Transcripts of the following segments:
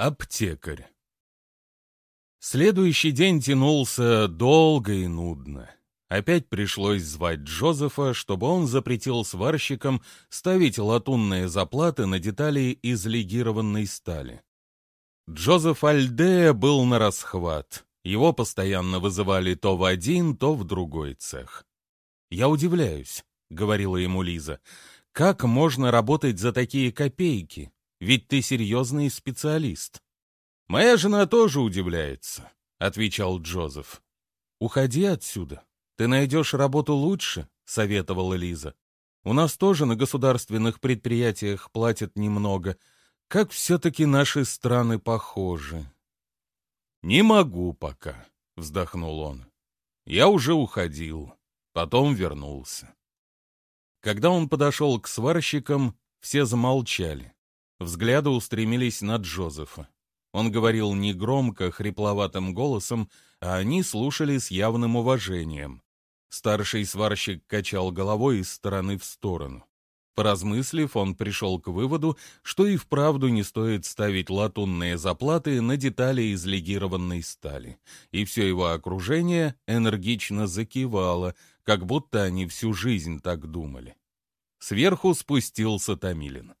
Аптекарь. Следующий день тянулся долго и нудно. Опять пришлось звать Джозефа, чтобы он запретил сварщикам ставить латунные заплаты на детали из легированной стали. Джозеф Альдея был на расхват. Его постоянно вызывали то в один, то в другой цех. «Я удивляюсь», — говорила ему Лиза, — «как можно работать за такие копейки? Ведь ты серьезный специалист. Моя жена тоже удивляется, отвечал Джозеф. Уходи отсюда. Ты найдешь работу лучше, советовала Лиза. У нас тоже на государственных предприятиях платят немного. Как все-таки наши страны похожи. Не могу пока, вздохнул он. Я уже уходил, потом вернулся. Когда он подошел к сварщикам, все замолчали. Взгляды устремились на Джозефа. Он говорил негромко, хрипловатым голосом, а они слушали с явным уважением. Старший сварщик качал головой из стороны в сторону. Поразмыслив, он пришел к выводу, что и вправду не стоит ставить латунные заплаты на детали из легированной стали, и все его окружение энергично закивало, как будто они всю жизнь так думали. Сверху спустился Томилин.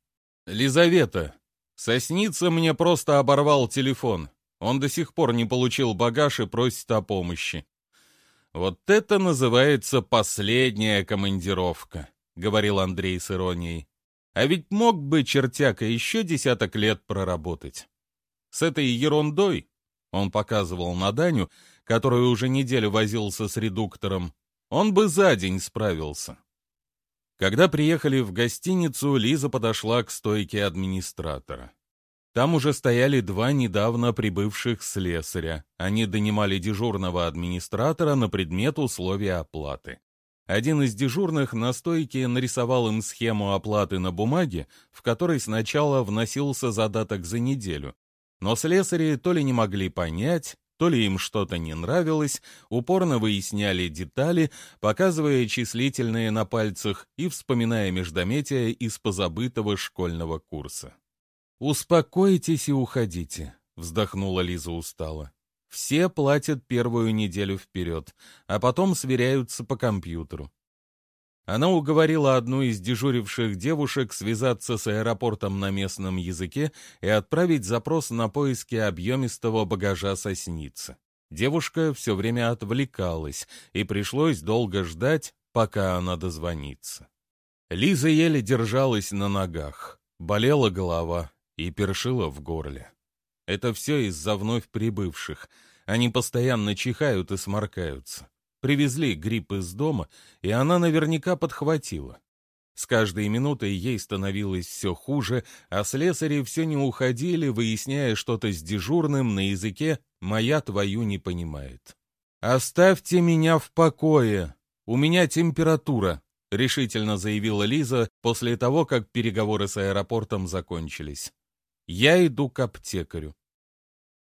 «Лизавета, Сосница мне просто оборвал телефон. Он до сих пор не получил багаж и просит о помощи. «Вот это называется последняя командировка», — говорил Андрей с иронией. «А ведь мог бы чертяка еще десяток лет проработать. С этой ерундой, — он показывал на Даню, который уже неделю возился с редуктором, — он бы за день справился. Когда приехали в гостиницу, Лиза подошла к стойке администратора. Там уже стояли два недавно прибывших слесаря. Они донимали дежурного администратора на предмет условий оплаты. Один из дежурных на стойке нарисовал им схему оплаты на бумаге, в которой сначала вносился задаток за неделю. Но слесари то ли не могли понять, то ли им что-то не нравилось, упорно выясняли детали, показывая числительные на пальцах и вспоминая междометия из позабытого школьного курса. «Успокойтесь и уходите», — вздохнула Лиза устало. «Все платят первую неделю вперед, а потом сверяются по компьютеру. Она уговорила одну из дежуривших девушек связаться с аэропортом на местном языке и отправить запрос на поиски объемистого багажа сосницы. Девушка все время отвлекалась, и пришлось долго ждать, пока она дозвонится. Лиза еле держалась на ногах, болела голова и першила в горле. Это все из-за вновь прибывших. Они постоянно чихают и сморкаются. Привезли грипп из дома, и она наверняка подхватила. С каждой минутой ей становилось все хуже, а слесари все не уходили, выясняя что-то с дежурным на языке «моя твою не понимает». «Оставьте меня в покое! У меня температура!» — решительно заявила Лиза после того, как переговоры с аэропортом закончились. «Я иду к аптекарю».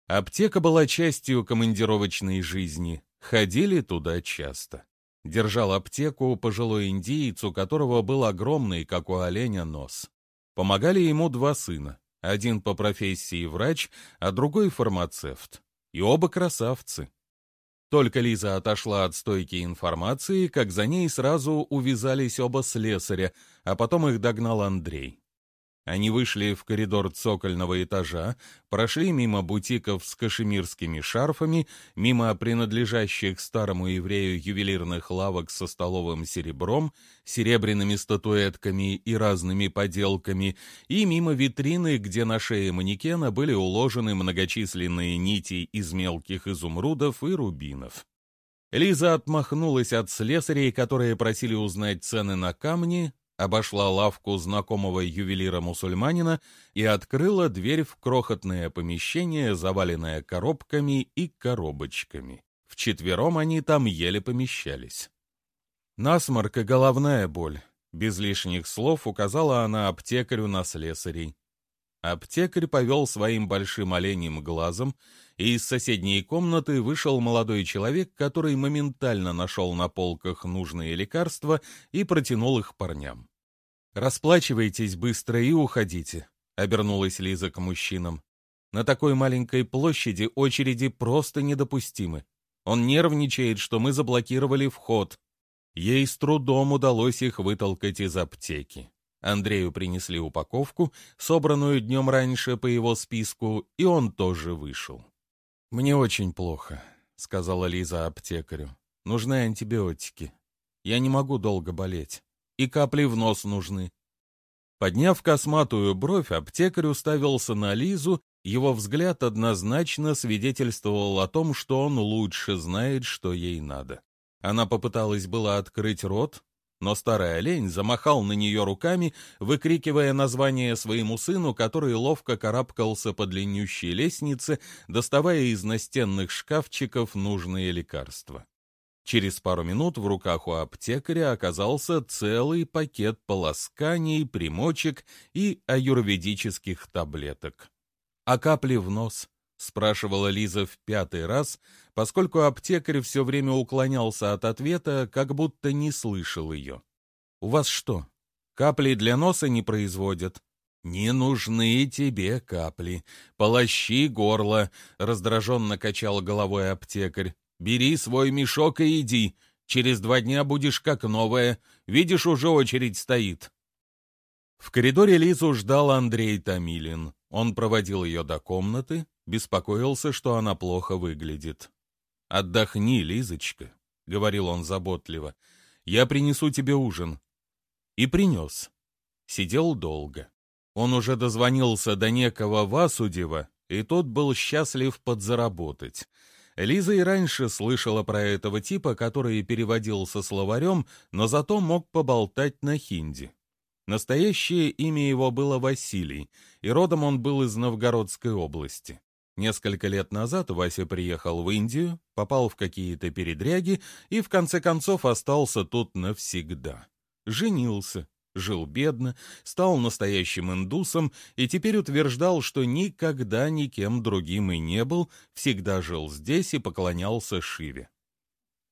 Аптека была частью командировочной жизни. Ходили туда часто. Держал аптеку пожилой индиец, у которого был огромный, как у оленя, нос. Помогали ему два сына. Один по профессии врач, а другой фармацевт. И оба красавцы. Только Лиза отошла от стойки информации, как за ней сразу увязались оба слесаря, а потом их догнал Андрей. Они вышли в коридор цокольного этажа, прошли мимо бутиков с кашемирскими шарфами, мимо принадлежащих старому еврею ювелирных лавок со столовым серебром, серебряными статуэтками и разными поделками, и мимо витрины, где на шее манекена были уложены многочисленные нити из мелких изумрудов и рубинов. Лиза отмахнулась от слесарей, которые просили узнать цены на камни, обошла лавку знакомого ювелира-мусульманина и открыла дверь в крохотное помещение, заваленное коробками и коробочками. Вчетвером они там еле помещались. Насморк и головная боль. Без лишних слов указала она аптекарю на слесарей. Аптекарь повел своим большим оленем глазом, и из соседней комнаты вышел молодой человек, который моментально нашел на полках нужные лекарства и протянул их парням. «Расплачивайтесь быстро и уходите», — обернулась Лиза к мужчинам. На такой маленькой площади очереди просто недопустимы. Он нервничает, что мы заблокировали вход. Ей с трудом удалось их вытолкать из аптеки. Андрею принесли упаковку, собранную днем раньше по его списку, и он тоже вышел. «Мне очень плохо», — сказала Лиза аптекарю. «Нужны антибиотики. Я не могу долго болеть. И капли в нос нужны». Подняв косматую бровь, аптекарь уставился на Лизу его взгляд однозначно свидетельствовал о том, что он лучше знает, что ей надо. Она попыталась было открыть рот, но старый олень замахал на нее руками, выкрикивая название своему сыну, который ловко карабкался по длиннющей лестнице, доставая из настенных шкафчиков нужные лекарства. Через пару минут в руках у аптекаря оказался целый пакет полосканий, примочек и аюрведических таблеток а капли в нос?» — спрашивала Лиза в пятый раз, поскольку аптекарь все время уклонялся от ответа, как будто не слышал ее. «У вас что, капли для носа не производят?» «Не нужны тебе капли. Полощи горло», — раздраженно качал головой аптекарь. «Бери свой мешок и иди. Через два дня будешь как новая. Видишь, уже очередь стоит». В коридоре Лизу ждал Андрей Томилин. Он проводил ее до комнаты, беспокоился, что она плохо выглядит. «Отдохни, Лизочка», — говорил он заботливо, — «я принесу тебе ужин». И принес. Сидел долго. Он уже дозвонился до некого Васудева, и тот был счастлив подзаработать. Лиза и раньше слышала про этого типа, который переводил со словарем, но зато мог поболтать на хинди. Настоящее имя его было Василий, и родом он был из Новгородской области. Несколько лет назад Вася приехал в Индию, попал в какие-то передряги и в конце концов остался тут навсегда. Женился, жил бедно, стал настоящим индусом и теперь утверждал, что никогда никем другим и не был, всегда жил здесь и поклонялся Шиве.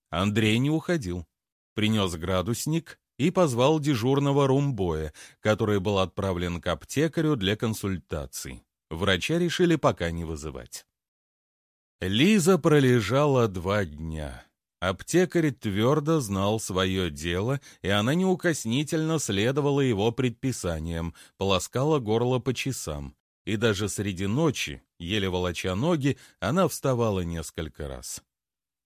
Андрей не уходил. Принес градусник и позвал дежурного румбоя, который был отправлен к аптекарю для консультаций. Врача решили пока не вызывать. Лиза пролежала два дня. Аптекарь твердо знал свое дело, и она неукоснительно следовала его предписаниям, полоскала горло по часам. И даже среди ночи, еле волоча ноги, она вставала несколько раз.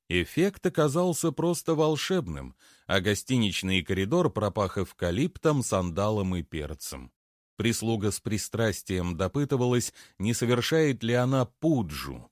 Эффект оказался просто волшебным, а гостиничный коридор пропах эвкалиптом, сандалом и перцем. Прислуга с пристрастием допытывалась, не совершает ли она пуджу.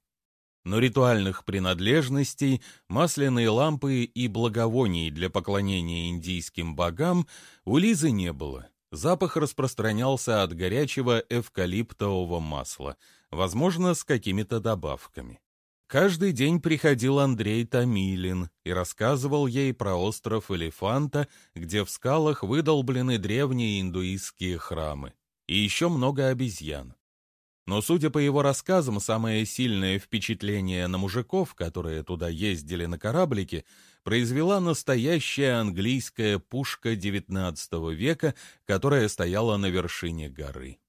Но ритуальных принадлежностей, масляной лампы и благовоний для поклонения индийским богам у Лизы не было. Запах распространялся от горячего эвкалиптового масла, возможно, с какими-то добавками. Каждый день приходил Андрей Томилин и рассказывал ей про остров Элефанта, где в скалах выдолблены древние индуистские храмы, и еще много обезьян. Но, судя по его рассказам, самое сильное впечатление на мужиков, которые туда ездили на кораблике, произвела настоящая английская пушка XIX века, которая стояла на вершине горы.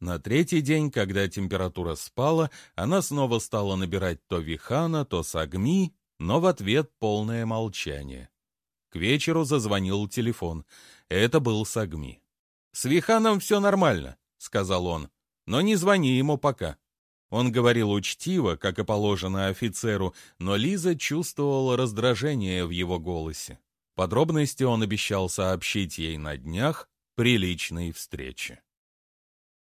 На третий день, когда температура спала, она снова стала набирать то Вихана, то Сагми, но в ответ полное молчание. К вечеру зазвонил телефон. Это был Сагми. «С Виханом все нормально», — сказал он, — «но не звони ему пока». Он говорил учтиво, как и положено офицеру, но Лиза чувствовала раздражение в его голосе. Подробности он обещал сообщить ей на днях при личной встрече.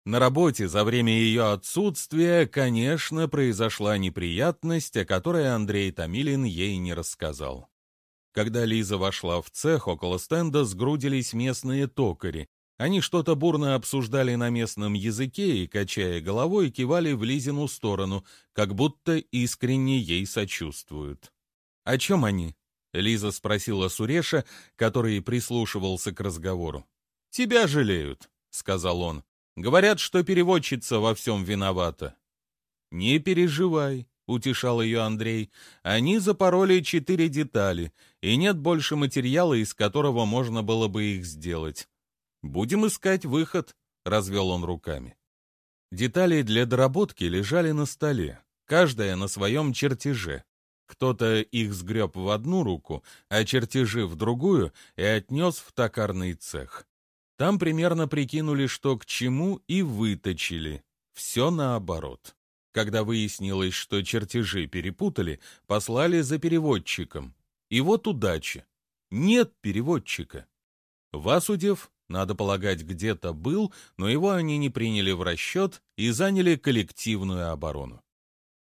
На работе за время ее отсутствия, конечно, произошла неприятность, о которой Андрей Томилин ей не рассказал. Когда Лиза вошла в цех, около стенда сгрудились местные токари. Они что-то бурно обсуждали на местном языке и, качая головой, кивали в Лизину сторону, как будто искренне ей сочувствуют. «О чем они?» — Лиза спросила Суреша, который прислушивался к разговору. «Тебя жалеют», — сказал он. Говорят, что переводчица во всем виновата. Не переживай, утешал ее Андрей. Они запороли четыре детали, и нет больше материала, из которого можно было бы их сделать. Будем искать выход, развел он руками. Детали для доработки лежали на столе, каждая на своем чертеже. Кто-то их сгреб в одну руку, а чертежи в другую и отнес в токарный цех. Там примерно прикинули, что к чему, и выточили. Все наоборот. Когда выяснилось, что чертежи перепутали, послали за переводчиком. И вот удача. Нет переводчика. Васудев, надо полагать, где-то был, но его они не приняли в расчет и заняли коллективную оборону.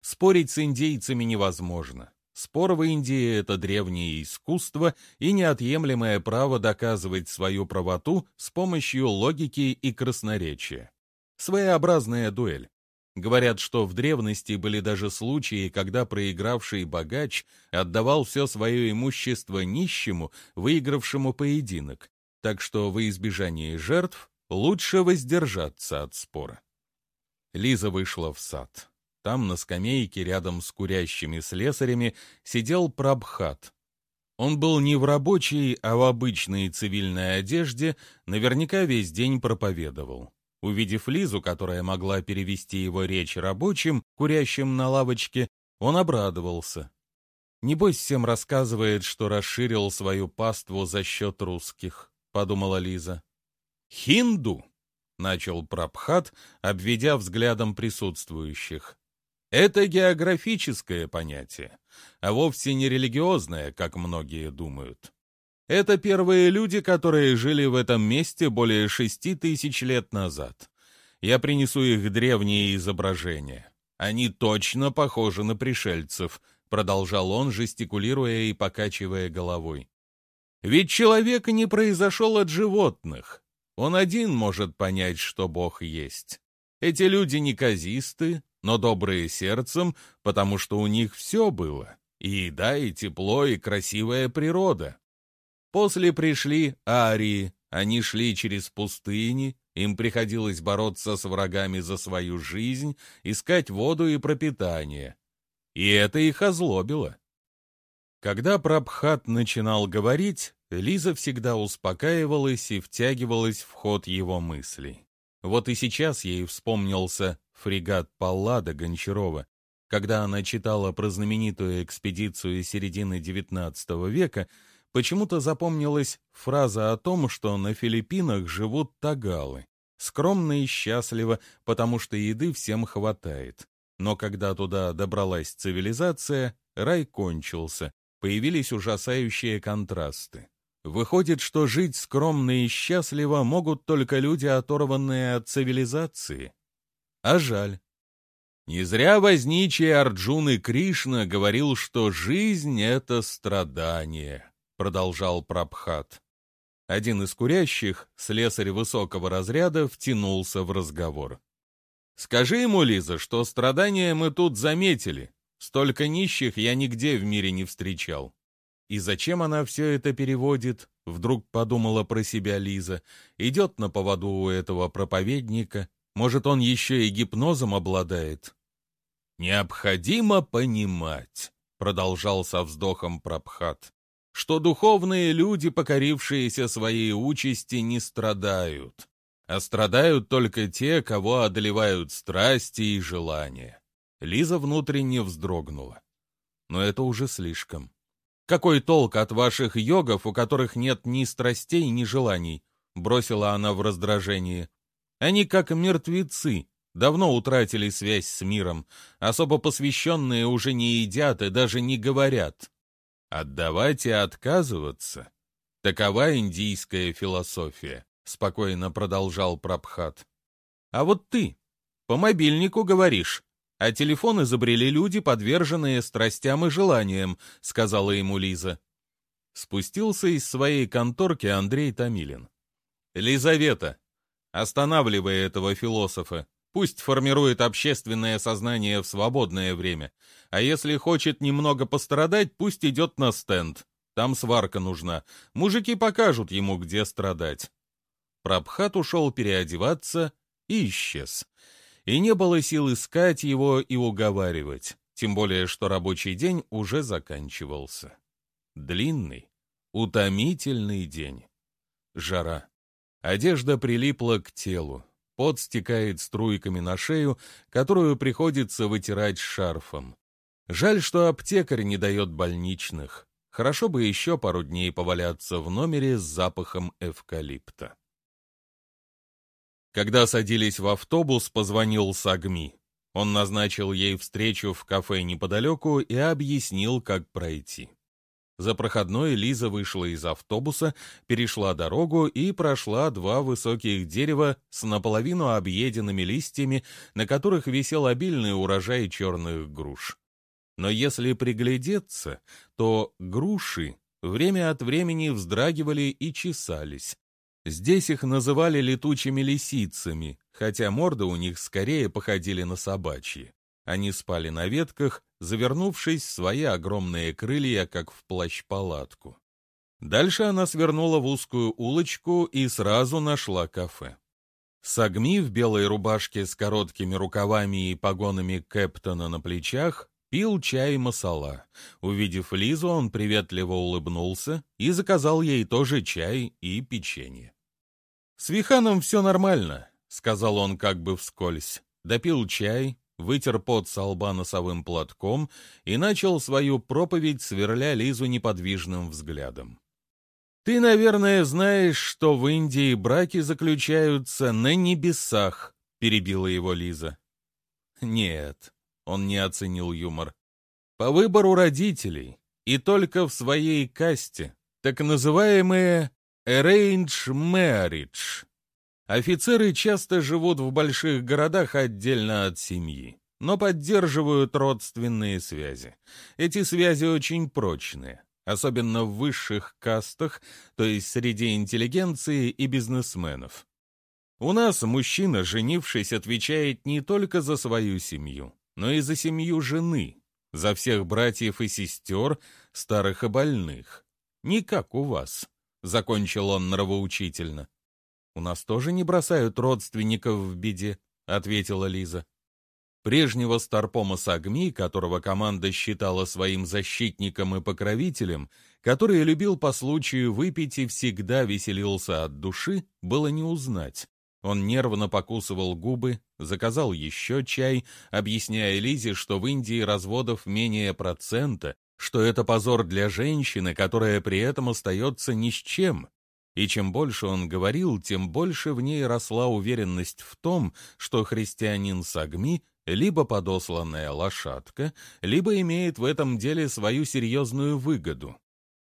Спорить с индейцами невозможно. Спор в Индии — это древнее искусство и неотъемлемое право доказывать свою правоту с помощью логики и красноречия. Своеобразная дуэль. Говорят, что в древности были даже случаи, когда проигравший богач отдавал все свое имущество нищему, выигравшему поединок, так что во избежание жертв лучше воздержаться от спора. Лиза вышла в сад. Там на скамейке рядом с курящими слесарями сидел Прабхат. Он был не в рабочей, а в обычной цивильной одежде, наверняка весь день проповедовал. Увидев Лизу, которая могла перевести его речь рабочим, курящим на лавочке, он обрадовался. «Небось, всем рассказывает, что расширил свою паству за счет русских», — подумала Лиза. «Хинду», — начал Прабхат, обведя взглядом присутствующих. «Это географическое понятие, а вовсе не религиозное, как многие думают. Это первые люди, которые жили в этом месте более шести тысяч лет назад. Я принесу их древние изображения. Они точно похожи на пришельцев, продолжал он, жестикулируя и покачивая головой. Ведь человек не произошел от животных. Он один может понять, что Бог есть. Эти люди неказисты, но добрые сердцем, потому что у них все было. И еда, и тепло, и красивая природа. После пришли арии, они шли через пустыни, им приходилось бороться с врагами за свою жизнь, искать воду и пропитание. И это их озлобило. Когда Прабхат начинал говорить, Лиза всегда успокаивалась и втягивалась в ход его мыслей. Вот и сейчас ей вспомнился фрегат Паллада Гончарова, когда она читала про знаменитую экспедицию середины XIX века, Почему-то запомнилась фраза о том, что на Филиппинах живут тагалы. Скромно и счастливо, потому что еды всем хватает. Но когда туда добралась цивилизация, рай кончился, появились ужасающие контрасты. Выходит, что жить скромно и счастливо могут только люди, оторванные от цивилизации. А жаль. Не зря возничий Арджуны Кришна говорил, что жизнь — это страдание продолжал Прабхат. Один из курящих, слесарь высокого разряда, втянулся в разговор. «Скажи ему, Лиза, что страдания мы тут заметили. Столько нищих я нигде в мире не встречал». И зачем она все это переводит? Вдруг подумала про себя Лиза. Идет на поводу у этого проповедника. Может, он еще и гипнозом обладает? «Необходимо понимать», — продолжал со вздохом Прабхат, что духовные люди, покорившиеся своей участи, не страдают, а страдают только те, кого одолевают страсти и желания. Лиза внутренне вздрогнула. Но это уже слишком. Какой толк от ваших йогов, у которых нет ни страстей, ни желаний? Бросила она в раздражении. Они как мертвецы, давно утратили связь с миром. Особо посвященные уже не едят и даже не говорят. Отдавать и отказываться — такова индийская философия, — спокойно продолжал Прабхат. А вот ты по мобильнику говоришь, а телефон изобрели люди, подверженные страстям и желаниям, — сказала ему Лиза. Спустился из своей конторки Андрей Томилин. «Лизавета, останавливай этого философа. Пусть формирует общественное сознание в свободное время. А если хочет немного пострадать, пусть идет на стенд. Там сварка нужна. Мужики покажут ему, где страдать. Прабхат ушел переодеваться и исчез. И не было сил искать его и уговаривать, тем более, что рабочий день уже заканчивался. Длинный, утомительный день. Жара. Одежда прилипла к телу. пот стекает струйками на шею, которую приходится вытирать шарфом. Жаль, что аптекарь не дает больничных. Хорошо бы еще пару дней поваляться в номере с запахом эвкалипта. Когда садились в автобус, позвонил Сагми. Он назначил ей встречу в кафе неподалеку и объяснил, как пройти. За проходной Лиза вышла из автобуса, перешла дорогу и прошла два высоких дерева с наполовину объеденными листьями, на которых висел обильный урожай черных груш. Но если приглядеться, то груши время от времени вздрагивали и чесались. Здесь их называли летучими лисицами, хотя морды у них скорее походили на собачьи. Они спали на ветках, завернувшись в свои огромные крылья, как в плащ-палатку. Дальше она свернула в узкую улочку и сразу нашла кафе. Сагми в белой рубашке с короткими рукавами и погонами Кэптона на плечах пил чай масала. Увидев Лизу, он приветливо улыбнулся и заказал ей тоже чай и печенье. «С Виханом все нормально», — сказал он как бы вскользь. Допил чай, вытер пот со лба носовым платком и начал свою проповедь, сверля Лизу неподвижным взглядом. «Ты, наверное, знаешь, что в Индии браки заключаются на небесах», — перебила его Лиза. «Нет», — он не оценил юмор, — «по выбору родителей и только в своей касте, так называемые arrange marriage». Офицеры часто живут в больших городах отдельно от семьи, но поддерживают родственные связи. Эти связи очень прочные, особенно в высших кастах, то есть среди интеллигенции и бизнесменов. У нас мужчина, женившись, отвечает не только за свою семью, но и за семью жены, за всех братьев и сестер, старых и больных. Не как у вас, — закончил он нравоучительно. «У нас тоже не бросают родственников в беде», — ответила Лиза. Прежнего старпома Сагми, которого команда считала своим защитником и покровителем, который любил по случаю выпить и всегда веселился от души, было не узнать. Он нервно покусывал губы, заказал еще чай, объясняя Лизе, что в Индии разводов менее процента, что это позор для женщины, которая при этом остается ни с чем, и чем больше он говорил, тем больше в ней росла уверенность в том, что христианин Сагми либо подосланная лошадка, либо имеет в этом деле свою серьезную выгоду.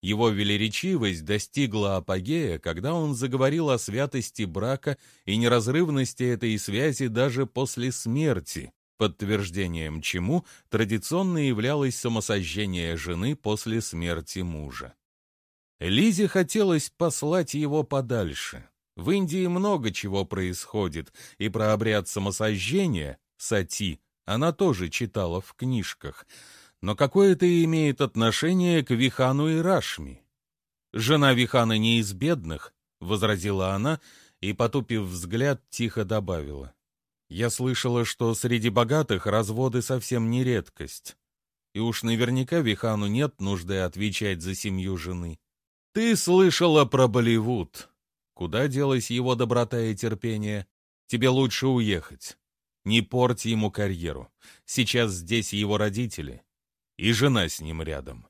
Его велеречивость достигла апогея, когда он заговорил о святости брака и неразрывности этой связи даже после смерти, подтверждением чему традиционно являлось самосожжение жены после смерти мужа. Лизе хотелось послать его подальше. В Индии много чего происходит, и про обряд самосожжения, сати, она тоже читала в книжках. Но какое это имеет отношение к Вихану и Рашми? «Жена Вихана не из бедных», — возразила она, и, потупив взгляд, тихо добавила. «Я слышала, что среди богатых разводы совсем не редкость. И уж наверняка Вихану нет нужды отвечать за семью жены». Ты слышала про Болливуд. Куда делась его доброта и терпение? Тебе лучше уехать. Не порть ему карьеру. Сейчас здесь его родители. И жена с ним рядом.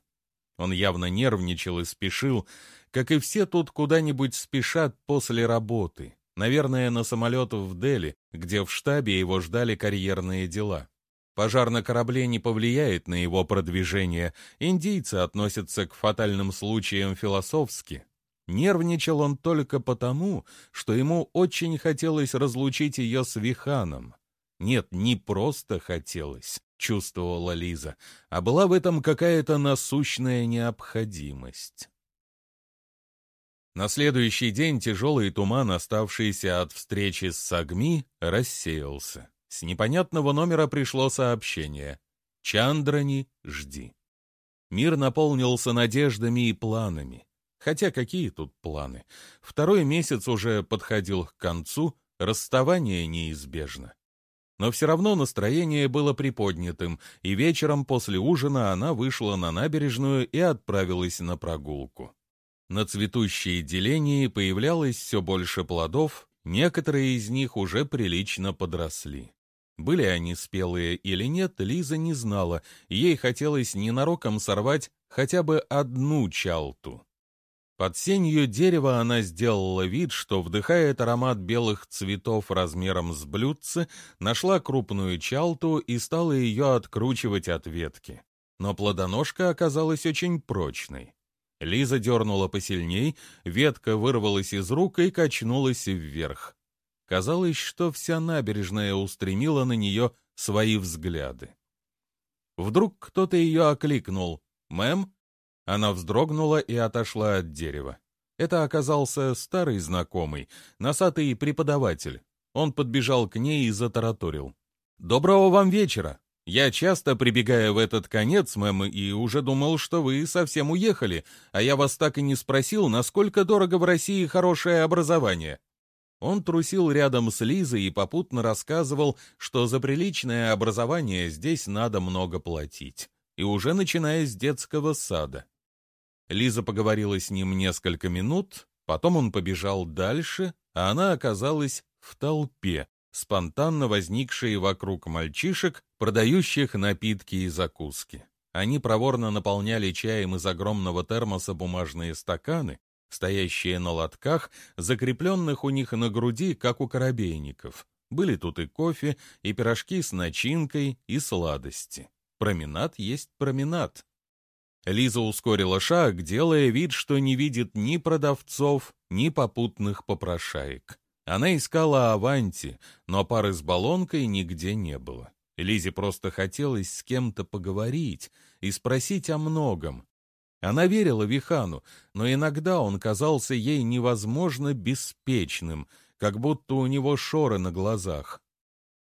Он явно нервничал и спешил, как и все тут куда-нибудь спешат после работы. Наверное, на самолет в Дели, где в штабе его ждали карьерные дела. Пожар на корабле не повлияет на его продвижение. Индийцы относятся к фатальным случаям философски. Нервничал он только потому, что ему очень хотелось разлучить ее с Виханом. Нет, не просто хотелось, чувствовала Лиза, а была в этом какая-то насущная необходимость. На следующий день тяжелый туман, оставшийся от встречи с Сагми, рассеялся. С непонятного номера пришло сообщение. «Чандрани, жди». Мир наполнился надеждами и планами. Хотя какие тут планы? Второй месяц уже подходил к концу, расставание неизбежно. Но все равно настроение было приподнятым, и вечером после ужина она вышла на набережную и отправилась на прогулку. На цветущей делении появлялось все больше плодов, Некоторые из них уже прилично подросли. Были они спелые или нет, Лиза не знала, ей хотелось ненароком сорвать хотя бы одну чалту. Под сенью дерева она сделала вид, что вдыхает аромат белых цветов размером с блюдце, нашла крупную чалту и стала ее откручивать от ветки. Но плодоножка оказалась очень прочной. Лиза дернула посильней, ветка вырвалась из рук и качнулась вверх. Казалось, что вся набережная устремила на нее свои взгляды. Вдруг кто-то ее окликнул. «Мэм?» Она вздрогнула и отошла от дерева. Это оказался старый знакомый, носатый преподаватель. Он подбежал к ней и затараторил. «Доброго вам вечера! Я часто прибегаю в этот конец, мэм, и уже думал, что вы совсем уехали, а я вас так и не спросил, насколько дорого в России хорошее образование. Он трусил рядом с Лизой и попутно рассказывал, что за приличное образование здесь надо много платить, и уже начиная с детского сада. Лиза поговорила с ним несколько минут, потом он побежал дальше, а она оказалась в толпе, спонтанно возникшей вокруг мальчишек, продающих напитки и закуски. Они проворно наполняли чаем из огромного термоса бумажные стаканы, стоящие на лотках, закрепленных у них на груди, как у корабейников. Были тут и кофе, и пирожки с начинкой, и сладости. Променад есть променад. Лиза ускорила шаг, делая вид, что не видит ни продавцов, ни попутных попрошаек. Она искала Аванти, но пары с баллонкой нигде не было. Лизе просто хотелось с кем-то поговорить и спросить о многом, она верила Вихану, но иногда он казался ей невозможно беспечным, как будто у него шоры на глазах.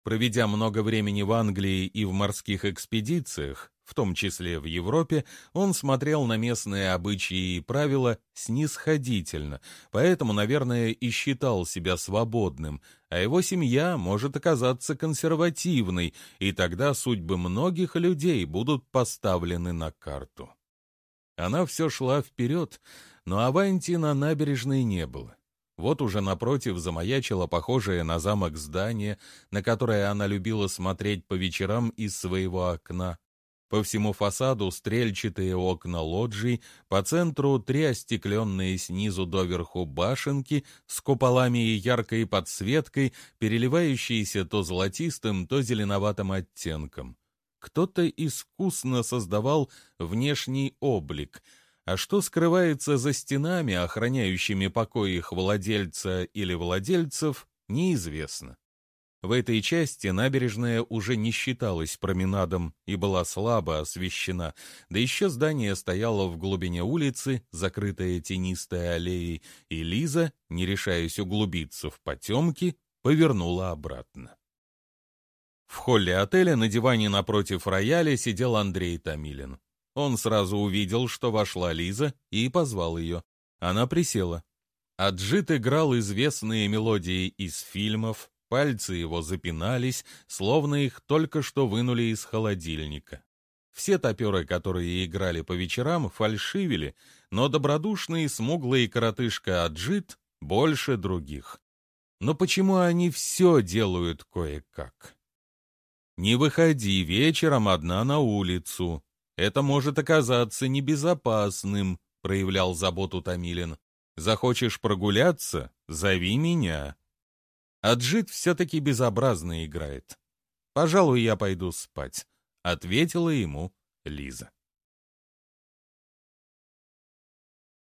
Проведя много времени в Англии и в морских экспедициях, в том числе в Европе, он смотрел на местные обычаи и правила снисходительно, поэтому, наверное, и считал себя свободным, а его семья может оказаться консервативной, и тогда судьбы многих людей будут поставлены на карту. Она все шла вперед, но Аванти на набережной не было. Вот уже напротив замаячило похожее на замок здание, на которое она любила смотреть по вечерам из своего окна. По всему фасаду стрельчатые окна лоджий, по центру три остекленные снизу доверху башенки с куполами и яркой подсветкой, переливающиеся то золотистым, то зеленоватым оттенком. Кто-то искусно создавал внешний облик, а что скрывается за стенами, охраняющими покой их владельца или владельцев, неизвестно. В этой части набережная уже не считалась променадом и была слабо освещена, да еще здание стояло в глубине улицы, закрытое тенистой аллеей, и Лиза, не решаясь углубиться в потемки, повернула обратно. В холле отеля на диване напротив рояля сидел Андрей Томилин. Он сразу увидел, что вошла Лиза, и позвал ее. Она присела. Аджит играл известные мелодии из фильмов, пальцы его запинались, словно их только что вынули из холодильника. Все топеры, которые играли по вечерам, фальшивили, но добродушный, смуглый коротышка Аджит больше других. Но почему они все делают кое-как? Не выходи вечером одна на улицу. Это может оказаться небезопасным, проявлял заботу Томилин. Захочешь прогуляться? Зови меня. Аджит все-таки безобразно играет. Пожалуй, я пойду спать, ответила ему Лиза.